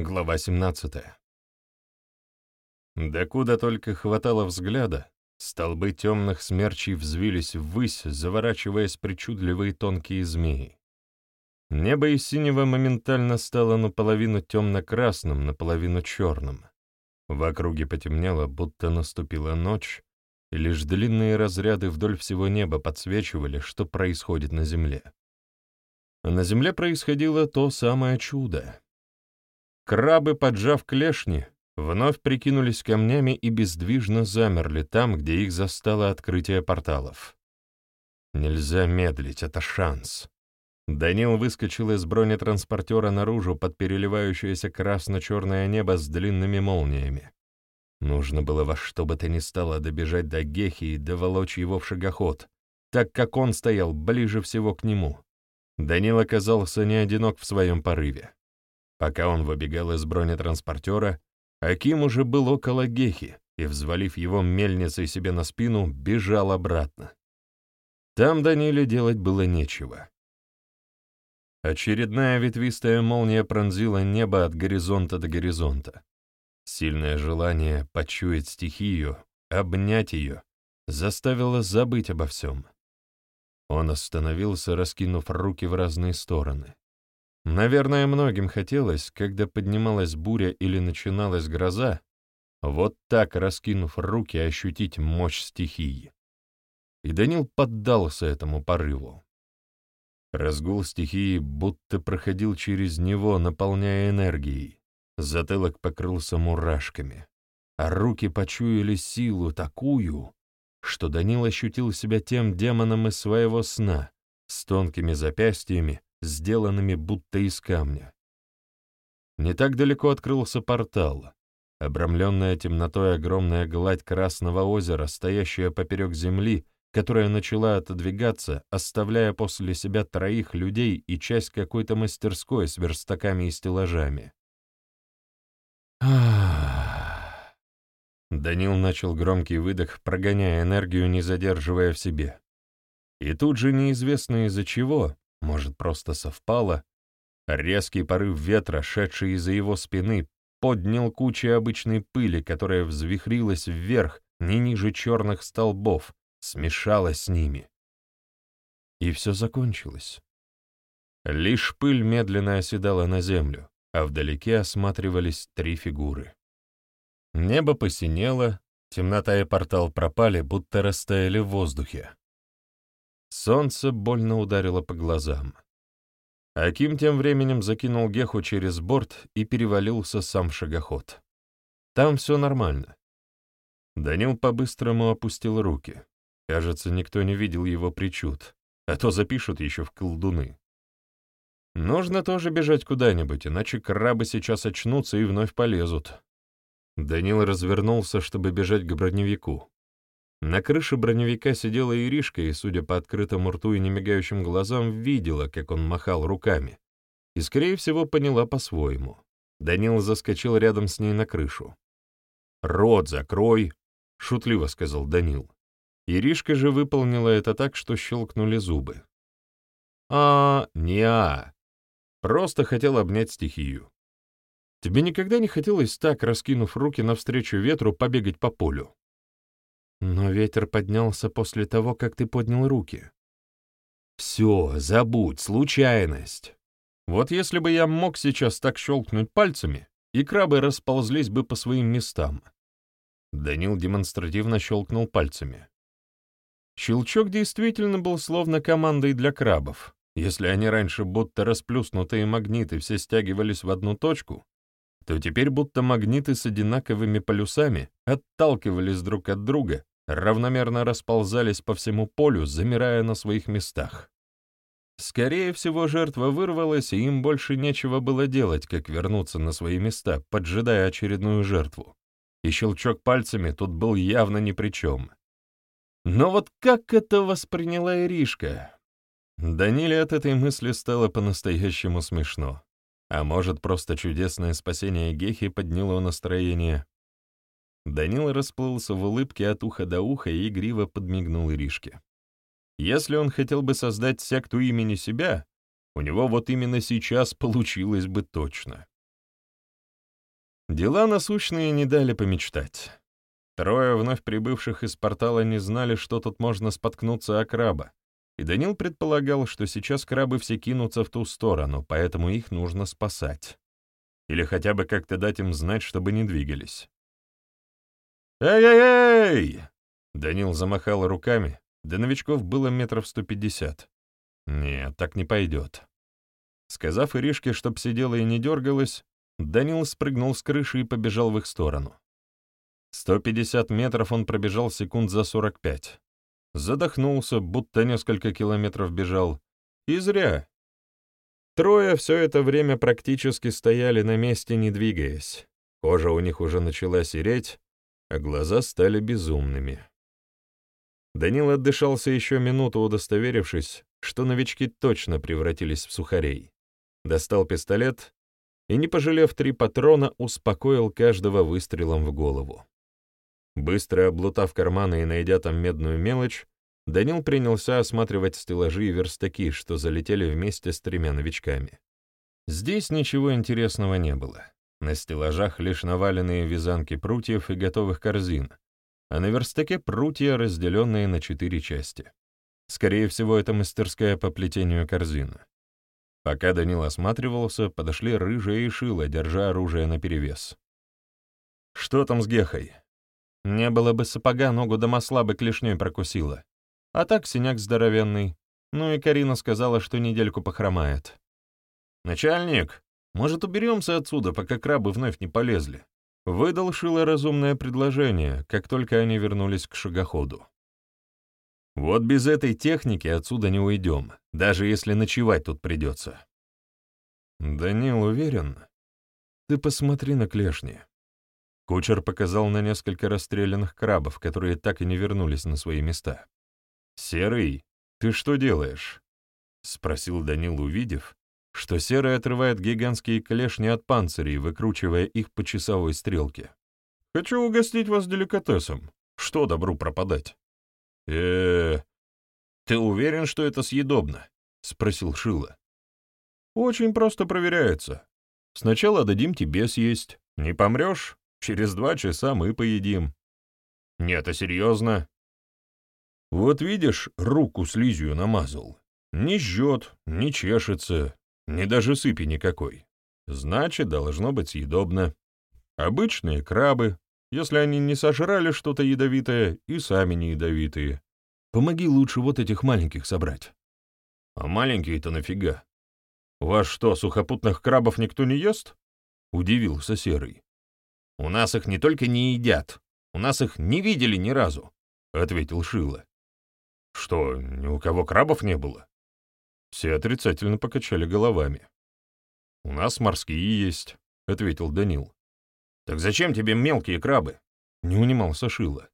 Глава 17. Докуда только хватало взгляда, столбы темных смерчей взвились ввысь, заворачиваясь причудливые тонкие змеи. Небо из синего моментально стало наполовину темно-красным, наполовину черным. В округе потемнело, будто наступила ночь, и лишь длинные разряды вдоль всего неба подсвечивали, что происходит на земле. А на земле происходило то самое чудо. Крабы, поджав клешни, вновь прикинулись камнями и бездвижно замерли там, где их застало открытие порталов. Нельзя медлить, это шанс. Данил выскочил из бронетранспортера наружу под переливающееся красно-черное небо с длинными молниями. Нужно было во что бы то ни стало добежать до Гехи и доволочь его в шагоход, так как он стоял ближе всего к нему. Данил оказался не одинок в своем порыве. Пока он выбегал из бронетранспортера, Аким уже был около Гехи и, взвалив его мельницей себе на спину, бежал обратно. Там Даниле делать было нечего. Очередная ветвистая молния пронзила небо от горизонта до горизонта. Сильное желание почуять стихию, обнять ее, заставило забыть обо всем. Он остановился, раскинув руки в разные стороны. Наверное, многим хотелось, когда поднималась буря или начиналась гроза, вот так, раскинув руки, ощутить мощь стихии. И Данил поддался этому порыву. Разгул стихии будто проходил через него, наполняя энергией. Затылок покрылся мурашками, а руки почуяли силу такую, что Данил ощутил себя тем демоном из своего сна, с тонкими запястьями, сделанными будто из камня. Не так далеко открылся портал, обрамленная темнотой огромная гладь Красного озера, стоящая поперек земли, которая начала отодвигаться, оставляя после себя троих людей и часть какой-то мастерской с верстаками и стеллажами. Данил начал громкий выдох, прогоняя энергию, не задерживая в себе. И тут же неизвестно из-за чего, может, просто совпало? Резкий порыв ветра, шедший из-за его спины, поднял кучу обычной пыли, которая взвихрилась вверх, не ниже черных столбов, смешалась с ними. И все закончилось. Лишь пыль медленно оседала на землю, а вдалеке осматривались три фигуры. Небо посинело, темнота и портал пропали, будто растаяли в воздухе. Солнце больно ударило по глазам. Аким тем временем закинул Геху через борт и перевалился сам в шагоход. Там все нормально. Данил по-быстрому опустил руки. Кажется, никто не видел его причуд, а то запишут еще в колдуны. Нужно тоже бежать куда-нибудь, иначе крабы сейчас очнутся и вновь полезут. Данил развернулся, чтобы бежать к броневику. На крыше броневика сидела Иришка и, судя по открытому рту и немигающим глазам, видела, как он махал руками. И, скорее всего, поняла по-своему. Данил заскочил рядом с ней на крышу. «Рот закрой!» — шутливо сказал Данил. Иришка же выполнила это так, что щелкнули зубы. «А, не а. Просто хотел обнять стихию. Тебе никогда не хотелось так, раскинув руки навстречу ветру, побегать по полю?» Но ветер поднялся после того, как ты поднял руки. Все, забудь, случайность. Вот если бы я мог сейчас так щелкнуть пальцами, и крабы расползлись бы по своим местам. Данил демонстративно щелкнул пальцами. Щелчок действительно был словно командой для крабов. Если они раньше будто расплюснутые магниты все стягивались в одну точку, то теперь будто магниты с одинаковыми полюсами отталкивались друг от друга, равномерно расползались по всему полю, замирая на своих местах. Скорее всего, жертва вырвалась, и им больше нечего было делать, как вернуться на свои места, поджидая очередную жертву. И щелчок пальцами тут был явно ни при чем. Но вот как это восприняла Иришка? Даниле от этой мысли стало по-настоящему смешно. А может, просто чудесное спасение Гехи подняло настроение. Данил расплылся в улыбке от уха до уха и игриво подмигнул Иришке. Если он хотел бы создать секту имени себя, у него вот именно сейчас получилось бы точно. Дела насущные не дали помечтать. Трое вновь прибывших из портала не знали, что тут можно споткнуться о краба, и Данил предполагал, что сейчас крабы все кинутся в ту сторону, поэтому их нужно спасать. Или хотя бы как-то дать им знать, чтобы не двигались. «Эй-эй-эй!» Данил замахал руками, до новичков было метров сто пятьдесят. Нет, так не пойдет. Сказав Иришке, чтоб сидела и не дергалась, Данил спрыгнул с крыши и побежал в их сторону. 150 метров он пробежал секунд за 45. Задохнулся, будто несколько километров бежал. И зря. Трое все это время практически стояли на месте, не двигаясь. Кожа у них уже начала сереть, а глаза стали безумными. Данил отдышался еще минуту, удостоверившись, что новички точно превратились в сухарей. Достал пистолет и, не пожалев три патрона, успокоил каждого выстрелом в голову. Быстро облутав карманы и найдя там медную мелочь, Данил принялся осматривать стеллажи и верстаки, что залетели вместе с тремя новичками. Здесь ничего интересного не было. На стеллажах лишь наваленные вязанки прутьев и готовых корзин, а на верстаке прутья, разделенные на четыре части. Скорее всего, это мастерская по плетению корзины. Пока Данил осматривался, подошли рыжая и шила, держа оружие наперевес. «Что там с Гехой?» «Не было бы сапога, ногу до масла бы клешней прокусила. А так синяк здоровенный. Ну и Карина сказала, что недельку похромает». «Начальник, может, уберемся отсюда, пока крабы вновь не полезли?» Выдал Шило разумное предложение, как только они вернулись к шагоходу. Вот без этой техники отсюда не уйдем, даже если ночевать тут придется. Данил уверен. Ты посмотри на клешни. Кучер показал на несколько расстрелянных крабов, которые так и не вернулись на свои места. «Серый, ты что делаешь?» — спросил Данил, увидев, что Серый отрывает гигантские клешни от панцирей, выкручивая их по часовой стрелке. «Хочу угостить вас деликатесом. Что добру пропадать?» э Ты уверен, что это съедобно?» — спросил Шила. «Очень просто проверяется. Сначала дадим тебе съесть. Не помрешь? Через два часа мы поедим». «Нет, а серьезно?» «Вот видишь, руку слизью намазал. Не жжет, не чешется, ни даже сыпи никакой. Значит, должно быть съедобно. Обычные крабы, если они не сожрали что-то ядовитое и сами не ядовитые. Помоги лучше вот этих маленьких собрать. А маленькие-то нафига? У вас что, сухопутных крабов никто не ест? Удивился Серый. У нас их не только не едят, у нас их не видели ни разу, ответил Шила. Что, ни у кого крабов не было? Все отрицательно покачали головами. «У нас морские есть», — ответил Данил. «Так зачем тебе мелкие крабы?» — не унимался Шила.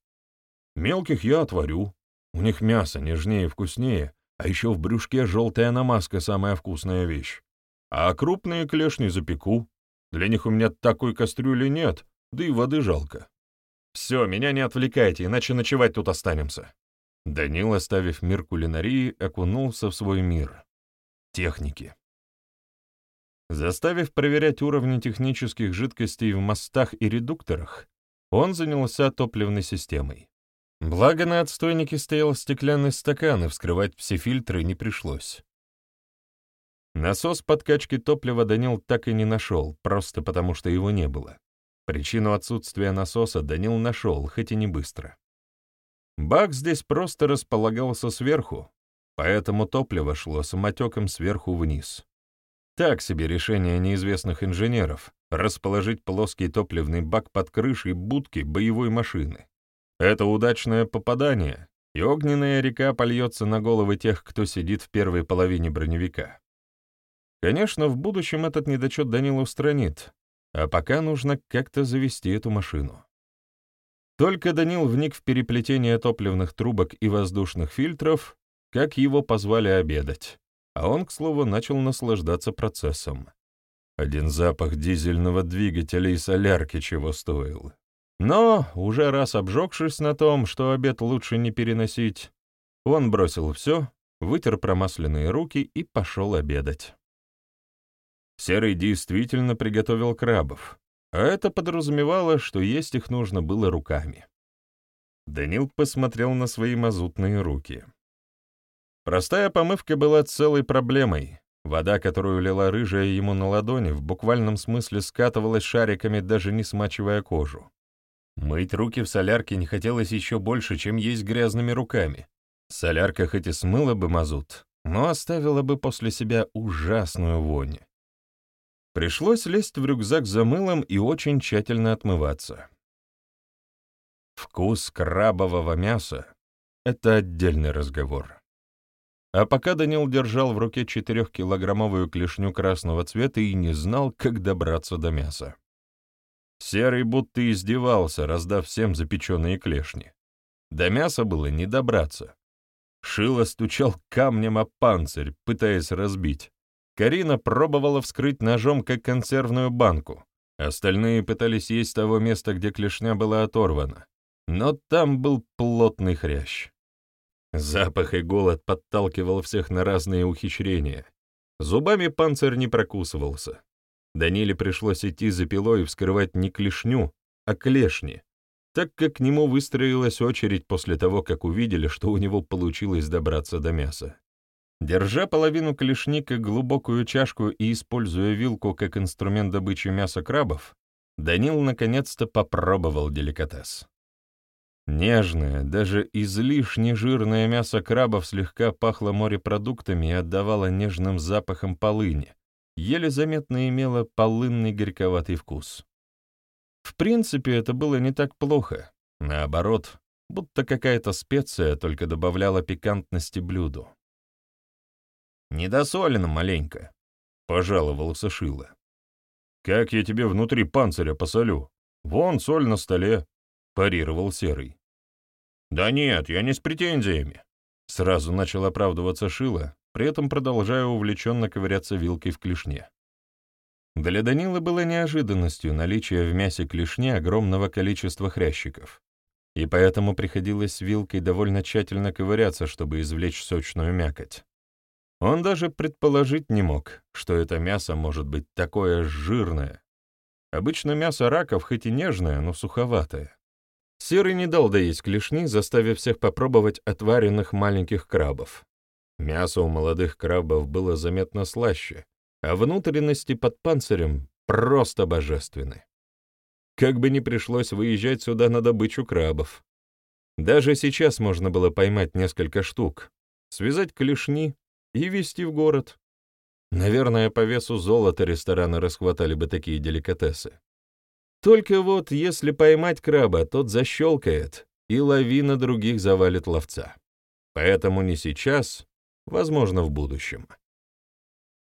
«Мелких я отварю. У них мясо нежнее и вкуснее, а еще в брюшке желтая намазка — самая вкусная вещь. А крупные клешни запеку. Для них у меня такой кастрюли нет, да и воды жалко. Все, меня не отвлекайте, иначе ночевать тут останемся». Данил, оставив мир кулинарии, окунулся в свой мир. Техники. Заставив проверять уровни технических жидкостей в мостах и редукторах, он занялся топливной системой. Благо на отстойнике стоял стеклянный стакан, и вскрывать все фильтры не пришлось. Насос подкачки топлива Данил так и не нашел, просто потому что его не было. Причину отсутствия насоса Данил нашел, хоть и не быстро. Бак здесь просто располагался сверху, поэтому топливо шло самотеком сверху вниз. Так себе решение неизвестных инженеров — расположить плоский топливный бак под крышей будки боевой машины. Это удачное попадание, и огненная река польется на головы тех, кто сидит в первой половине броневика. Конечно, в будущем этот недочет Данил устранит, а пока нужно как-то завести эту машину. Только Данил вник в переплетение топливных трубок и воздушных фильтров, как его позвали обедать а он, к слову, начал наслаждаться процессом. Один запах дизельного двигателя и солярки чего стоил. Но, уже раз обжегшись на том, что обед лучше не переносить, он бросил все, вытер промасленные руки и пошел обедать. Серый действительно приготовил крабов, а это подразумевало, что есть их нужно было руками. Данил посмотрел на свои мазутные руки. Простая помывка была целой проблемой. Вода, которую лила рыжая ему на ладони, в буквальном смысле скатывалась шариками, даже не смачивая кожу. Мыть руки в солярке не хотелось еще больше, чем есть грязными руками. Солярка хоть и смыла бы мазут, но оставила бы после себя ужасную вонь. Пришлось лезть в рюкзак за мылом и очень тщательно отмываться. Вкус крабового мяса — это отдельный разговор. А пока Данил держал в руке четырехкилограммовую клешню красного цвета и не знал, как добраться до мяса. Серый будто издевался, раздав всем запеченные клешни. До мяса было не добраться. Шило стучал камнем о панцирь, пытаясь разбить. Карина пробовала вскрыть ножом, как консервную банку. Остальные пытались есть того места, где клешня была оторвана. Но там был плотный хрящ. Запах и голод подталкивал всех на разные ухищрения. Зубами панцирь не прокусывался. Даниле пришлось идти за пилой и вскрывать не клешню, а клешни, так как к нему выстроилась очередь после того, как увидели, что у него получилось добраться до мяса. Держа половину клешни как глубокую чашку и используя вилку как инструмент добычи мяса крабов, Данил наконец-то попробовал деликатес. Нежное, даже излишне жирное мясо крабов слегка пахло морепродуктами и отдавало нежным запахом полыни, еле заметно имело полынный горьковатый вкус. В принципе, это было не так плохо. Наоборот, будто какая-то специя только добавляла пикантности блюду. «Недосолено маленько», — пожаловался Шила. «Как я тебе внутри панциря посолю? Вон соль на столе», — парировал Серый. «Да нет, я не с претензиями», — сразу начал оправдываться Шила, при этом продолжая увлеченно ковыряться вилкой в клешне. Для Данила было неожиданностью наличие в мясе клешни огромного количества хрящиков, и поэтому приходилось вилкой довольно тщательно ковыряться, чтобы извлечь сочную мякоть. Он даже предположить не мог, что это мясо может быть такое жирное. Обычно мясо раков хоть и нежное, но суховатое. Серый не дал доесть клешни, заставив всех попробовать отваренных маленьких крабов. Мясо у молодых крабов было заметно слаще, а внутренности под панцирем просто божественны. Как бы ни пришлось выезжать сюда на добычу крабов. Даже сейчас можно было поймать несколько штук, связать клешни и везти в город. Наверное, по весу золота рестораны расхватали бы такие деликатесы. Только вот если поймать краба, тот защелкает, и лавина других завалит ловца. Поэтому не сейчас, возможно, в будущем.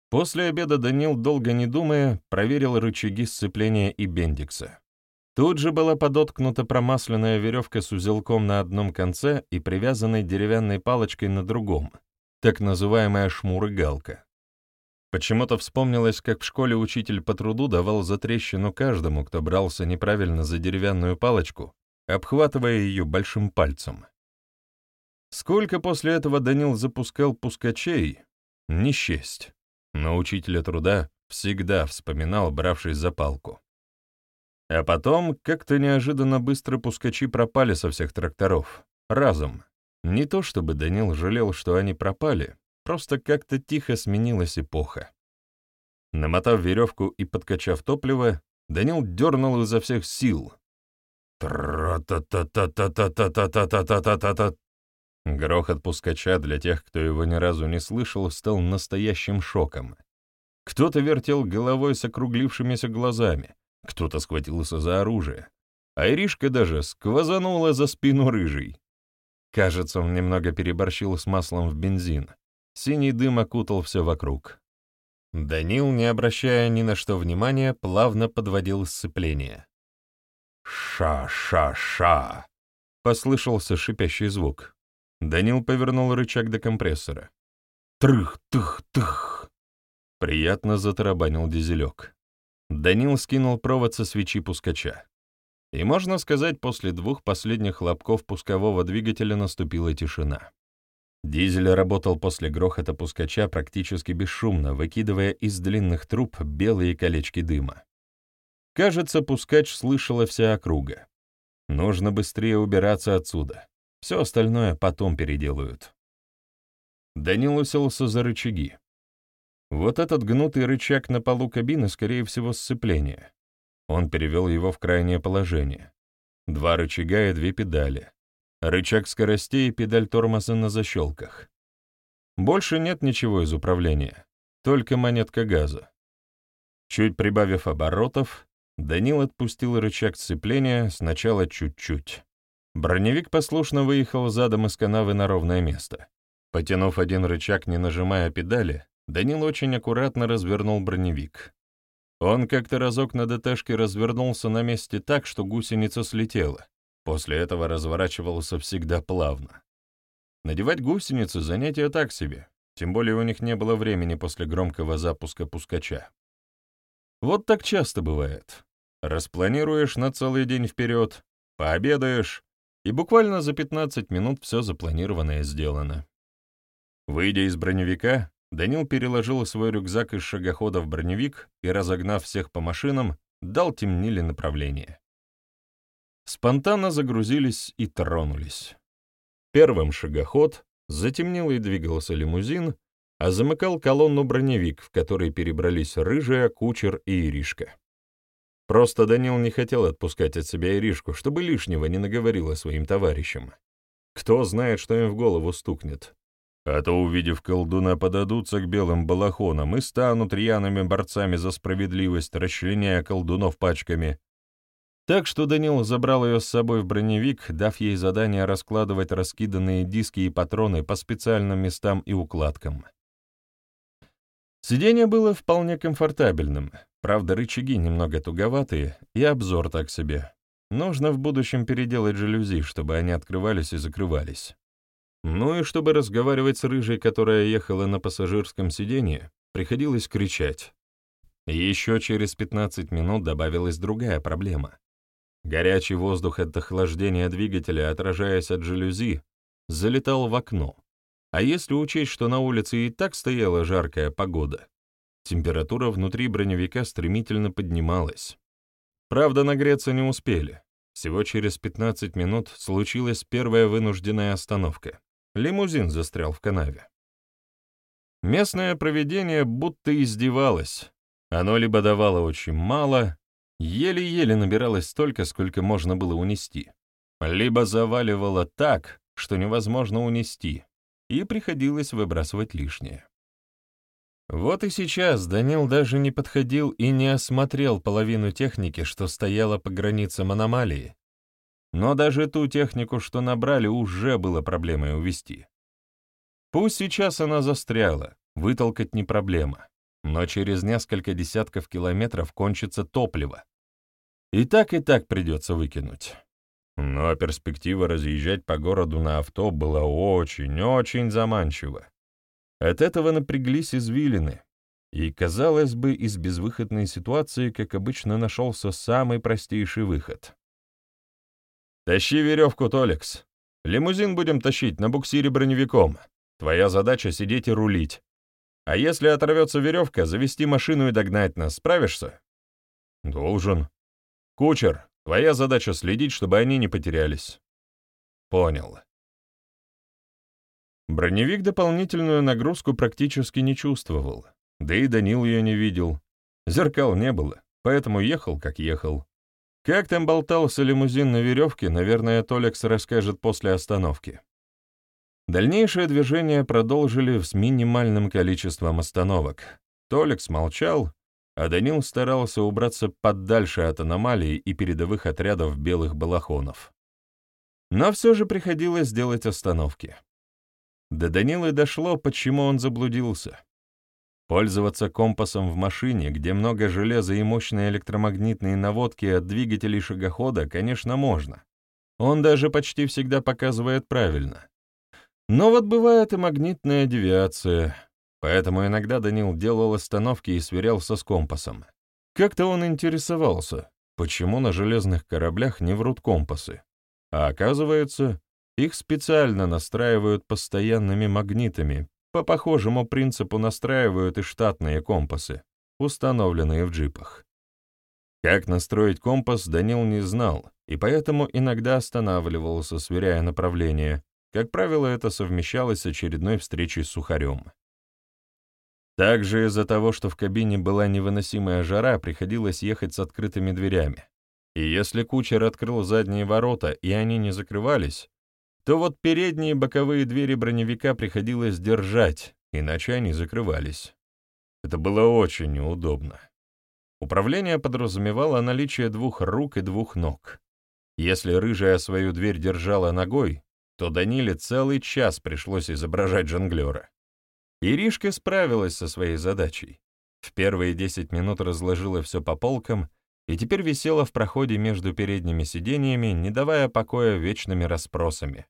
После обеда Данил, долго не думая, проверил рычаги сцепления и бендикса. Тут же была подоткнута промасленная веревка с узелком на одном конце и привязанной деревянной палочкой на другом, так называемая шмурыгалка. Почему-то вспомнилось, как в школе учитель по труду давал затрещину каждому, кто брался неправильно за деревянную палочку, обхватывая ее большим пальцем. Сколько после этого Данил запускал пускачей, не счесть, но учителя труда всегда вспоминал, бравшись за палку. А потом как-то неожиданно быстро пускачи пропали со всех тракторов, разом. Не то чтобы Данил жалел, что они пропали, просто как-то тихо сменилась эпоха. Намотав веревку и подкачав топливо, Данил дернул изо всех сил. Тра-та-та-та-та-та-та-та-та-та-та-та. Грохот пускача для тех, кто его ни разу не слышал, стал настоящим шоком. Кто-то вертел головой с округлившимися глазами, кто-то схватился за оружие, а Иришка даже сквозанула за спину рыжий. Кажется, он немного переборщил с маслом в бензин. Синий дым окутал все вокруг. Данил, не обращая ни на что внимания, плавно подводил сцепление. «Ша-ша-ша!» — послышался шипящий звук. Данил повернул рычаг до компрессора. «Трых-тых-тых!» Приятно затарабанил дизелек. Данил скинул провод со свечи пускача. И, можно сказать, после двух последних хлопков пускового двигателя наступила тишина. Дизель работал после грохота пускача практически бесшумно, выкидывая из длинных труб белые колечки дыма. Кажется, пускач слышала вся округа. Нужно быстрее убираться отсюда. Все остальное потом переделают. Данил уселся за рычаги. Вот этот гнутый рычаг на полу кабины, скорее всего, сцепление. Он перевел его в крайнее положение. Два рычага и две педали. Рычаг скоростей и педаль тормоза на защелках. Больше нет ничего из управления, только монетка газа. Чуть прибавив оборотов, Данил отпустил рычаг сцепления сначала чуть-чуть. Броневик послушно выехал задом из канавы на ровное место. Потянув один рычаг, не нажимая педали, Данил очень аккуратно развернул броневик. Он как-то разок на ДТшке развернулся на месте так, что гусеница слетела. После этого разворачивался всегда плавно. Надевать гусеницы — занятие так себе, тем более у них не было времени после громкого запуска пускача. Вот так часто бывает. Распланируешь на целый день вперед, пообедаешь, и буквально за 15 минут все запланированное сделано. Выйдя из броневика, Данил переложил свой рюкзак из шагохода в броневик и, разогнав всех по машинам, дал темнили направление. Спонтанно загрузились и тронулись. Первым шагоход, затемнил и двигался лимузин, а замыкал колонну броневик, в который перебрались Рыжая, Кучер и Иришка. Просто Данил не хотел отпускать от себя Иришку, чтобы лишнего не наговорила своим товарищам. Кто знает, что им в голову стукнет. А то, увидев колдуна, подадутся к белым балахонам и станут рьяными борцами за справедливость, расчленяя колдунов пачками. Так что Данил забрал ее с собой в броневик, дав ей задание раскладывать раскиданные диски и патроны по специальным местам и укладкам. Сиденье было вполне комфортабельным, правда, рычаги немного туговатые и обзор так себе. Нужно в будущем переделать жалюзи, чтобы они открывались и закрывались. Ну и чтобы разговаривать с рыжей, которая ехала на пассажирском сиденье, приходилось кричать. Еще через 15 минут добавилась другая проблема. Горячий воздух от охлаждения двигателя, отражаясь от жалюзи, залетал в окно. А если учесть, что на улице и так стояла жаркая погода, температура внутри броневика стремительно поднималась. Правда, нагреться не успели. Всего через 15 минут случилась первая вынужденная остановка. Лимузин застрял в канаве. Местное проведение будто издевалось. Оно либо давало очень мало, еле-еле набиралось столько, сколько можно было унести, либо заваливало так, что невозможно унести, и приходилось выбрасывать лишнее. Вот и сейчас Данил даже не подходил и не осмотрел половину техники, что стояла по границам аномалии. Но даже ту технику, что набрали, уже было проблемой увести. Пусть сейчас она застряла, вытолкать не проблема, но через несколько десятков километров кончится топливо. И так и так придется выкинуть. Но перспектива разъезжать по городу на авто была очень-очень заманчива. От этого напряглись извилины, и, казалось бы, из безвыходной ситуации, как обычно, нашелся самый простейший выход. «Тащи веревку, Толекс. Лимузин будем тащить на буксире броневиком. Твоя задача — сидеть и рулить. А если оторвется веревка, завести машину и догнать нас. Справишься?» «Должен. Кучер, Твоя задача следить, чтобы они не потерялись. Понял. Броневик дополнительную нагрузку практически не чувствовал, да и Данил ее не видел. Зеркал не было, поэтому ехал, как ехал. Как там болтался лимузин на веревке, наверное, Толекс расскажет после остановки. Дальнейшее движение продолжили с минимальным количеством остановок. Толекс молчал, а Данил старался убраться подальше от аномалий и передовых отрядов белых балахонов. Но все же приходилось делать остановки. До Данилы дошло, почему он заблудился. Пользоваться компасом в машине, где много железа и мощные электромагнитные наводки от двигателей шагохода, конечно, можно. Он даже почти всегда показывает правильно. Но вот бывает и магнитная девиация — Поэтому иногда Данил делал остановки и сверялся с компасом. Как-то он интересовался, почему на железных кораблях не врут компасы. А оказывается, их специально настраивают постоянными магнитами, по похожему принципу настраивают и штатные компасы, установленные в джипах. Как настроить компас, Данил не знал, и поэтому иногда останавливался, сверяя направление. Как правило, это совмещалось с очередной встречей с сухарем. Также из-за того, что в кабине была невыносимая жара, приходилось ехать с открытыми дверями. И если кучер открыл задние ворота, и они не закрывались, то вот передние и боковые двери броневика приходилось держать, иначе они закрывались. Это было очень неудобно. Управление подразумевало наличие двух рук и двух ног. Если рыжая свою дверь держала ногой, то Даниле целый час пришлось изображать жонглера. Иришка справилась со своей задачей. В первые десять минут разложила все по полкам и теперь висела в проходе между передними сиденьями, не давая покоя вечными расспросами.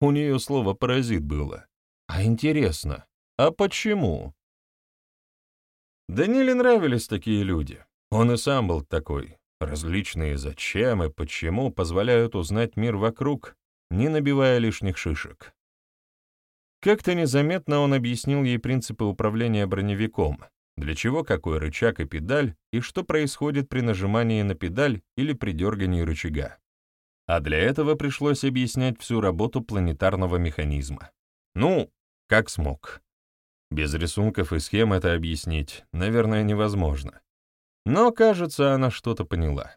У нее слово «паразит» было. А интересно, а почему? Даниле нравились такие люди. Он и сам был такой. Различные зачем и почему позволяют узнать мир вокруг, не набивая лишних шишек. Как-то незаметно он объяснил ей принципы управления броневиком, для чего какой рычаг и педаль, и что происходит при нажимании на педаль или при дергании рычага. А для этого пришлось объяснять всю работу планетарного механизма. Ну, как смог. Без рисунков и схем это объяснить, наверное, невозможно. Но, кажется, она что-то поняла.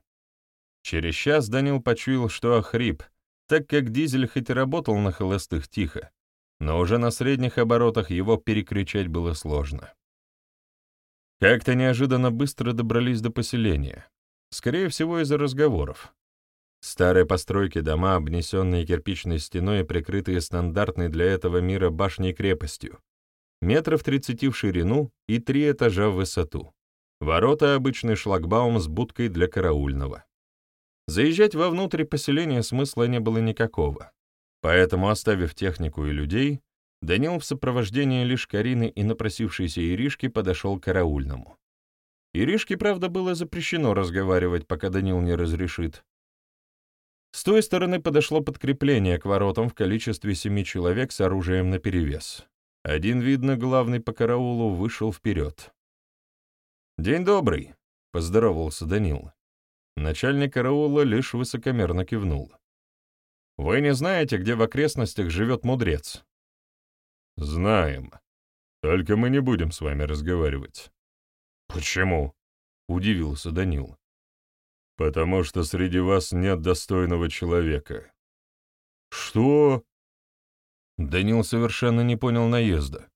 Через час Данил почуял, что охрип, так как дизель хоть и работал на холостых тихо, но уже на средних оборотах его перекричать было сложно. Как-то неожиданно быстро добрались до поселения. Скорее всего, из-за разговоров. Старые постройки дома, обнесенные кирпичной стеной и прикрытые стандартной для этого мира башней-крепостью, метров 30 в ширину и три этажа в высоту. Ворота — обычный шлагбаум с будкой для караульного. Заезжать вовнутрь поселения смысла не было никакого. Поэтому, оставив технику и людей, Данил в сопровождении лишь Карины и напросившейся Иришки подошел к караульному. Иришке, правда, было запрещено разговаривать, пока Данил не разрешит. С той стороны подошло подкрепление к воротам в количестве семи человек с оружием наперевес. Один, видно, главный по караулу вышел вперед. «День добрый», — поздоровался Данил. Начальник караула лишь высокомерно кивнул. «Вы не знаете, где в окрестностях живет мудрец?» «Знаем. Только мы не будем с вами разговаривать». «Почему?» — удивился Данил. «Потому что среди вас нет достойного человека». «Что?» Данил совершенно не понял наезда.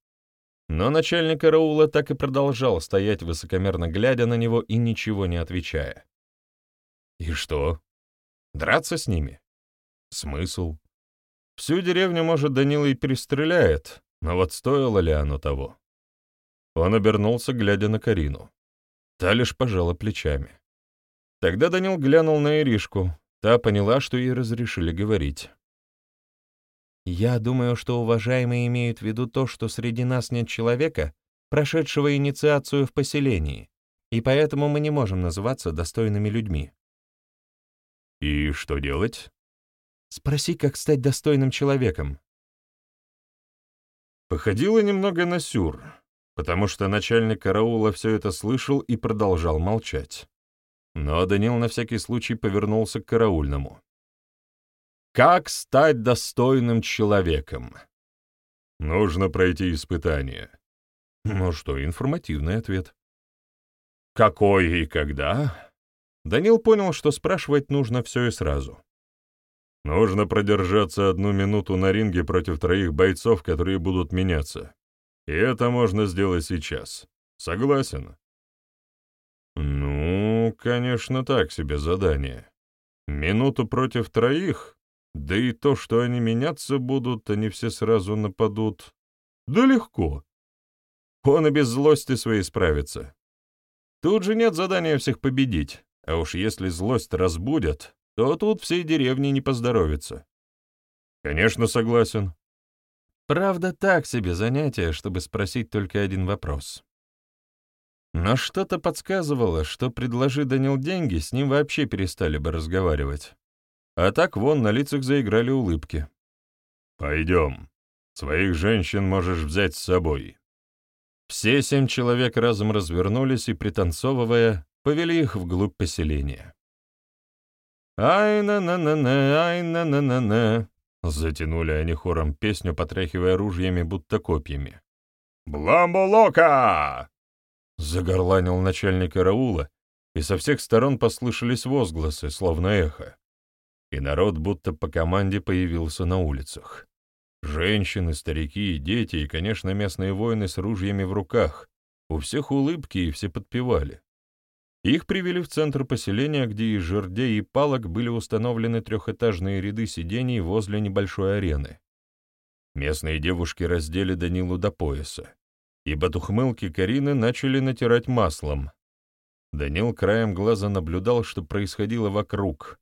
Но начальник караула так и продолжал стоять, высокомерно глядя на него и ничего не отвечая. И что? Драться с ними? Смысл? Всю деревню, может, Данила и перестреляет, но вот стоило ли оно того? Он обернулся, глядя на Карину. Та лишь пожала плечами. Тогда Данил глянул на Иришку. Та поняла, что ей разрешили говорить. Я думаю, что уважаемые имеют в виду то, что среди нас нет человека, прошедшего инициацию в поселении, и поэтому мы не можем называться достойными людьми. И что делать? Спроси, как стать достойным человеком. Походило немного на сюр, потому что начальник караула все это слышал и продолжал молчать. Но Данил на всякий случай повернулся к караульному. Как стать достойным человеком? Нужно пройти испытание. Ну что, информативный ответ. Какой и когда? Данил понял, что спрашивать нужно все и сразу. Нужно продержаться одну минуту на ринге против троих бойцов, которые будут меняться. И это можно сделать сейчас. Согласен? Ну, конечно, так себе задание. Минуту против троих? Да и то, что они меняться будут, они все сразу нападут. Да легко. Он и без злости своей справится. Тут же нет задания всех победить, а уж если злость разбудят, то тут всей деревне не поздоровится. Конечно, согласен. Правда, так себе занятие, чтобы спросить только один вопрос. Но что-то подсказывало, что предложи Данил деньги, с ним вообще перестали бы разговаривать. А так вон на лицах заиграли улыбки. «Пойдем. Своих женщин можешь взять с собой». Все семь человек разом развернулись и, пританцовывая, повели их вглубь поселения. «Ай-на-на-на-на, ай-на-на-на-на», — затянули они хором песню, потряхивая ружьями, будто копьями. «Бламбулока!» — загорланил начальник караула, и со всех сторон послышались возгласы, словно эхо. И народ будто по команде появился на улицах. Женщины, старики, дети и, конечно, местные воины с ружьями в руках. У всех улыбки, и все подпевали. Их привели в центр поселения, где из жердей и палок были установлены трехэтажные ряды сидений возле небольшой арены. Местные девушки раздели Данилу до пояса, и батухмылки Карины начали натирать маслом. Данил краем глаза наблюдал, что происходило вокруг.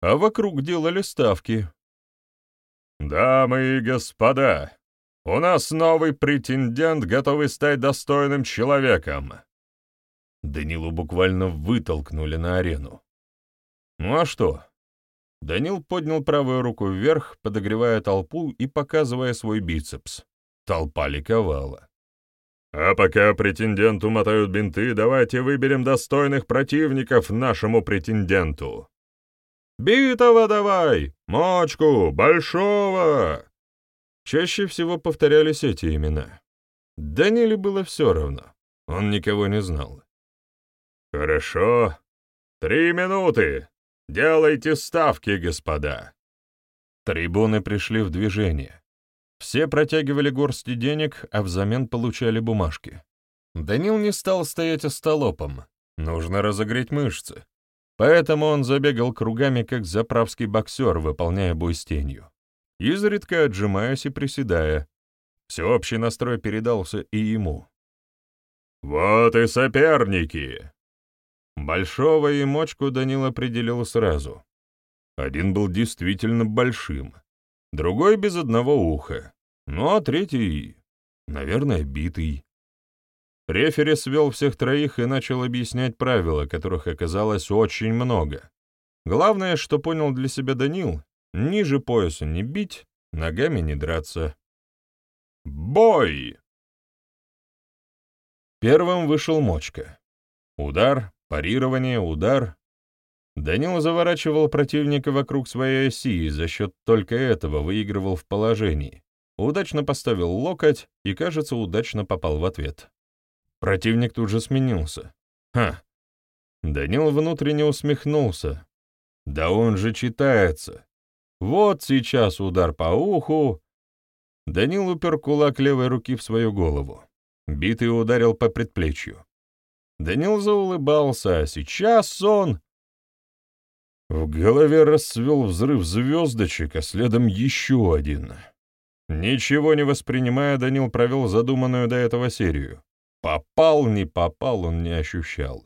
А вокруг делали ставки. «Дамы и господа, у нас новый претендент, готовый стать достойным человеком», Данилу буквально вытолкнули на арену. Ну а что? Данил поднял правую руку вверх, подогревая толпу и показывая свой бицепс. Толпа ликовала. «А пока претенденту мотают бинты, давайте выберем достойных противников нашему претенденту». «Битого давай! Мочку! Большого!» Чаще всего повторялись эти имена. Даниле было все равно, он никого не знал. «Хорошо. Три минуты. Делайте ставки, господа». Трибуны пришли в движение. Все протягивали горсти денег, а взамен получали бумажки. Данил не стал стоять остолопом. Нужно разогреть мышцы. Поэтому он забегал кругами, как заправский боксер, выполняя бой с тенью. Изредка отжимаясь и приседая. Всеобщий настрой передался и ему. «Вот и соперники!» Большого и мочку Данил определил сразу. Один был действительно большим, другой без одного уха, ну а третий, наверное, битый. Рефери свел всех троих и начал объяснять правила, которых оказалось очень много. Главное, что понял для себя Данил, ниже пояса не бить, ногами не драться. «Бой!» Первым вышел Мочка. Удар, Парирование, удар. Данил заворачивал противника вокруг своей оси и за счет только этого выигрывал в положении. Удачно поставил локоть и, кажется, удачно попал в ответ. Противник тут же сменился. Ха! Данил внутренне усмехнулся. Да он же читается. Вот сейчас удар по уху. Данил упер кулак левой руки в свою голову. Битый ударил по предплечью. Данил заулыбался, а сейчас он... В голове расцвел взрыв звездочек, а следом еще один. Ничего не воспринимая, Данил провел задуманную до этого серию. Попал, не попал, он не ощущал.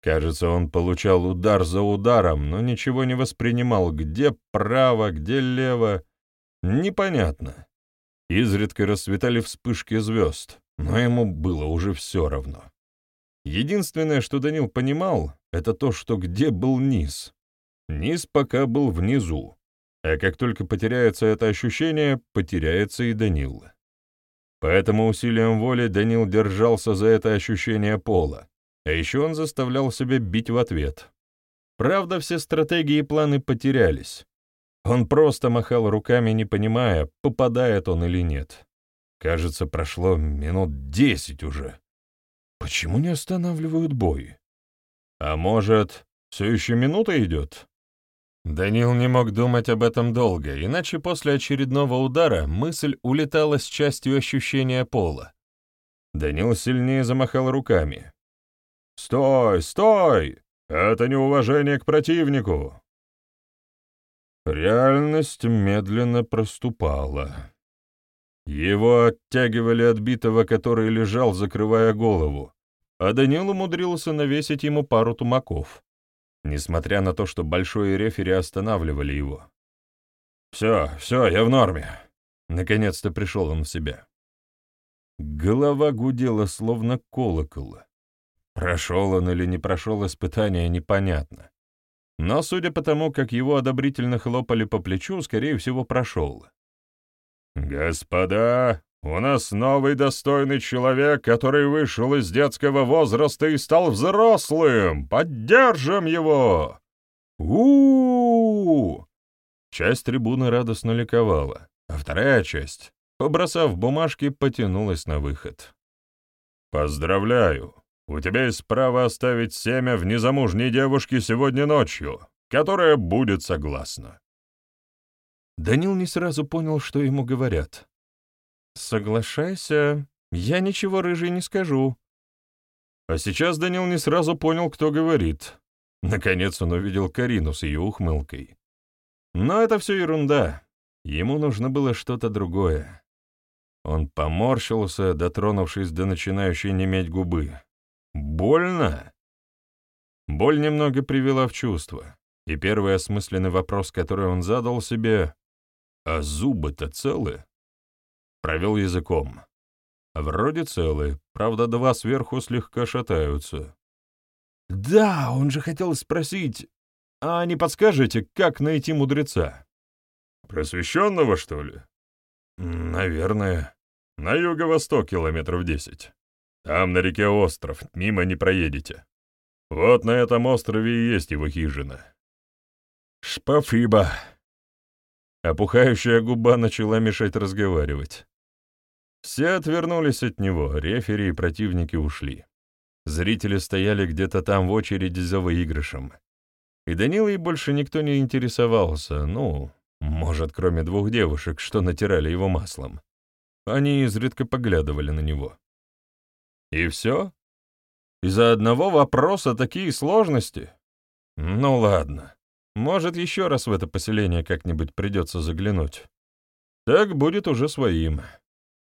Кажется, он получал удар за ударом, но ничего не воспринимал, где право, где лево. Непонятно. Изредка расцветали вспышки звезд, но ему было уже все равно. Единственное, что Данил понимал, это то, что где был низ. Низ пока был внизу, а как только потеряется это ощущение, потеряется и Данил. Поэтому усилием воли Данил держался за это ощущение пола, а еще он заставлял себя бить в ответ. Правда, все стратегии и планы потерялись. Он просто махал руками, не понимая, попадает он или нет. Кажется, прошло минут десять уже. Почему не останавливают бой? А может, все еще минута идет? Данил не мог думать об этом долго, иначе после очередного удара мысль улетала с частью ощущения пола. Данил сильнее замахал руками. «Стой, стой! Это неуважение к противнику!» Реальность медленно проступала. Его оттягивали от битого, который лежал, закрывая голову, а Данил умудрился навесить ему пару тумаков, несмотря на то, что большой рефери останавливали его. «Все, все, я в норме». Наконец-то пришел он в себя. Голова гудела, словно колокол. Прошел он или не прошел испытание, непонятно. Но, судя по тому, как его одобрительно хлопали по плечу, скорее всего, прошел. «Господа, У нас новый достойный человек, который вышел из детского возраста и стал взрослым! Поддержим его!» у, -у, -у Часть трибуны радостно ликовала, а вторая часть, побросав бумажки, потянулась на выход. «Поздравляю! У тебя есть право оставить семя в незамужней девушке сегодня ночью, которая будет согласна». Данил не сразу понял, что ему говорят. «Соглашайся, я ничего рыжий не скажу». А сейчас Данил не сразу понял, кто говорит. Наконец он увидел Карину с ее ухмылкой. Но это все ерунда. Ему нужно было что-то другое. Он поморщился, дотронувшись до начинающей неметь губы. «Больно?» Боль немного привела в чувство, и первый осмысленный вопрос, который он задал себе, «А зубы-то целы?» Провел языком. Вроде целы, правда, два сверху слегка шатаются. «Да, он же хотел спросить, а не подскажете, как найти мудреца?» «Просвещенного, что ли?» «Наверное. На юго-восток километров десять. Там на реке остров, мимо не проедете. Вот на этом острове и есть его хижина». «Шпафиба». Опухающая губа начала мешать разговаривать. Все отвернулись от него, рефери и противники ушли. Зрители стояли где-то там в очереди за выигрышем. И Данилой больше никто не интересовался, ну, может, кроме двух девушек, что натирали его маслом. Они изредка поглядывали на него. И все? Из-за одного вопроса такие сложности? Ну ладно. Может, еще раз в это поселение как-нибудь придется заглянуть. Так будет уже своим.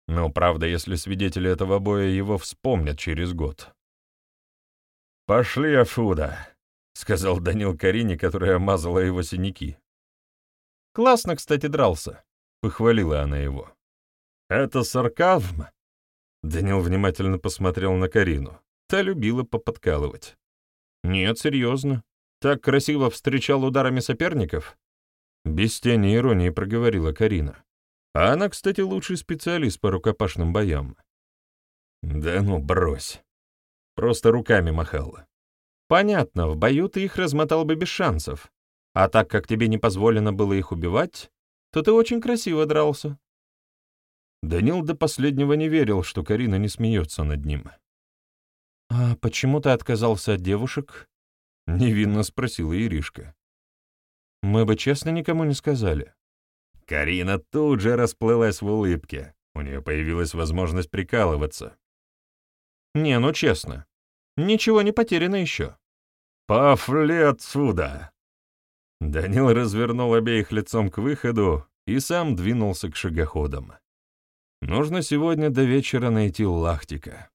Но правда, если свидетели этого боя его вспомнят через год. «Пошли, Афуда», — сказал Данил Карине, которая мазала его синяки. «Классно, кстати, дрался», — похвалила она его. «Это сарказм?» Данил внимательно посмотрел на Карину. Та любила поподкалывать. «Нет, серьезно. Так красиво встречал ударами соперников?» Без тени иронии проговорила Карина. А она, кстати, лучший специалист по рукопашным боям. «Да ну, брось. Просто руками махала. Понятно, в бою ты их размотал бы без шансов. А так как тебе не позволено было их убивать, то ты очень красиво дрался. Данил до последнего не верил, что Карина не смеется над ним. «А почему ты отказался от девушек?» — невинно спросила Иришка. «Мы бы честно никому не сказали». Карина тут же расплылась в улыбке. У нее появилась возможность прикалываться. «Не, ну честно. Ничего не потеряно еще». «Пафли отсюда!» Данил развернул обеих лицом к выходу и сам двинулся к шагоходам. Нужно сегодня до вечера найти Лахтика.